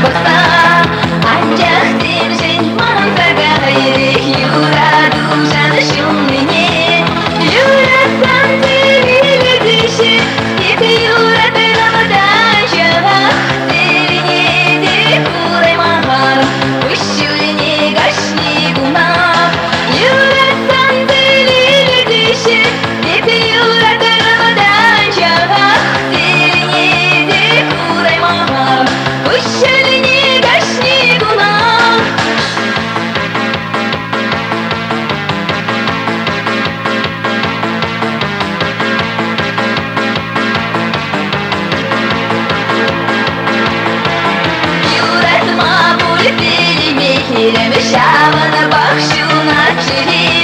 never found İrem Şaban'a bak şuna çevir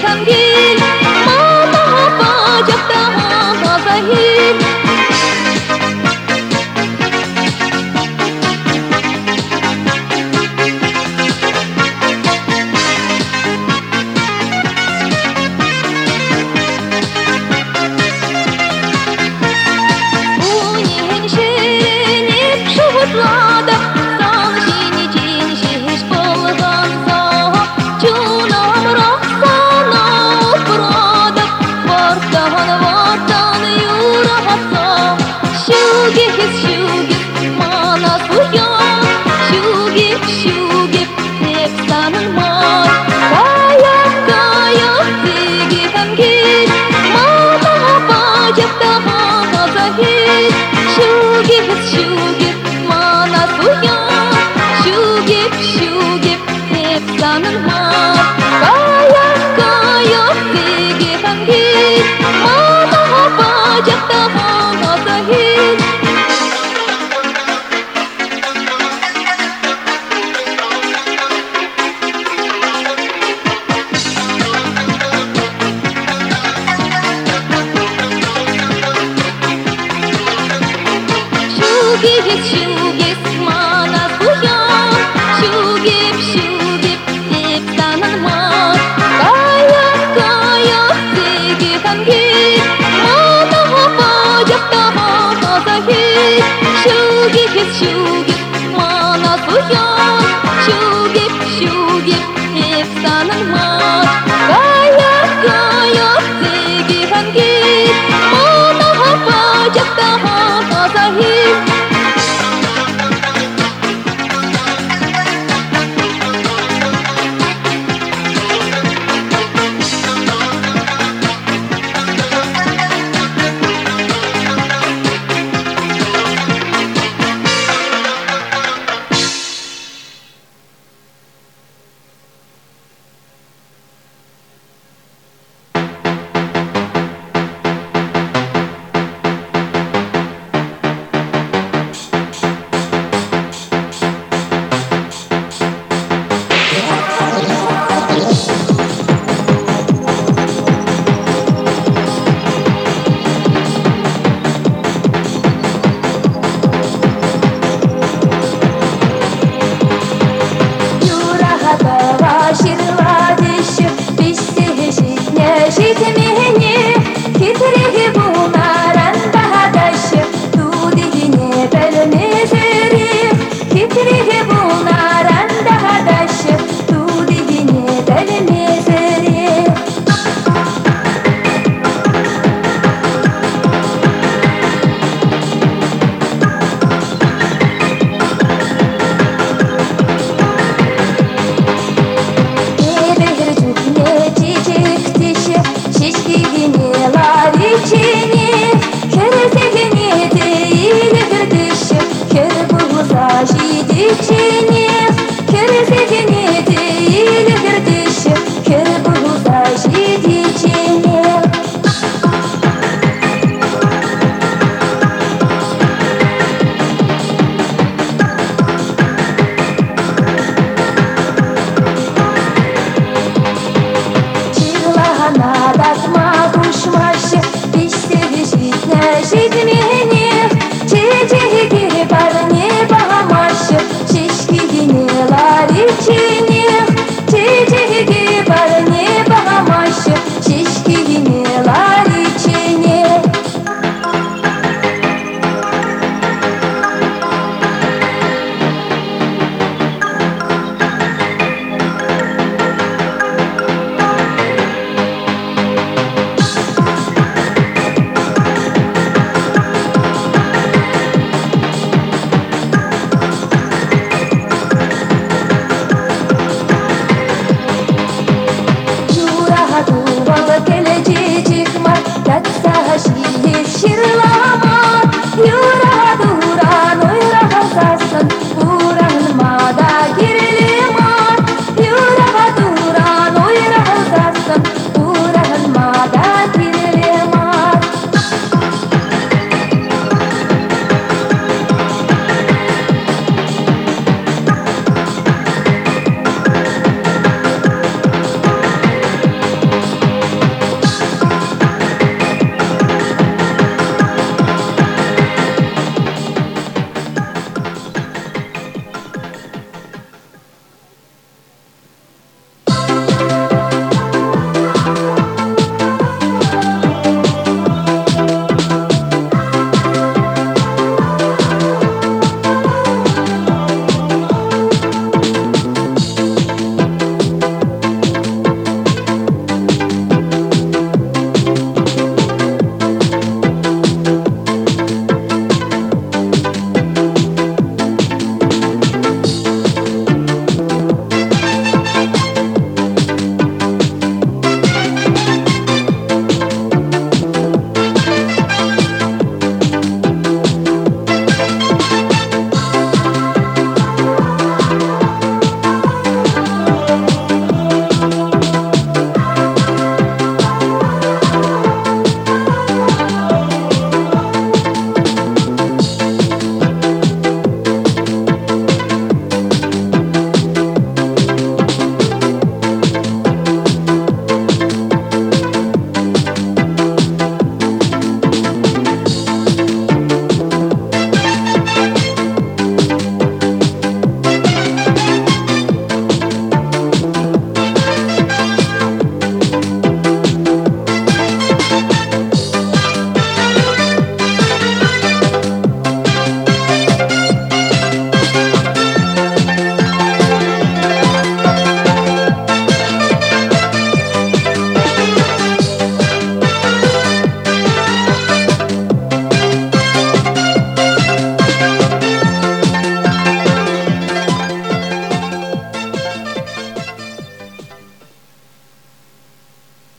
唱起。为我 it's you.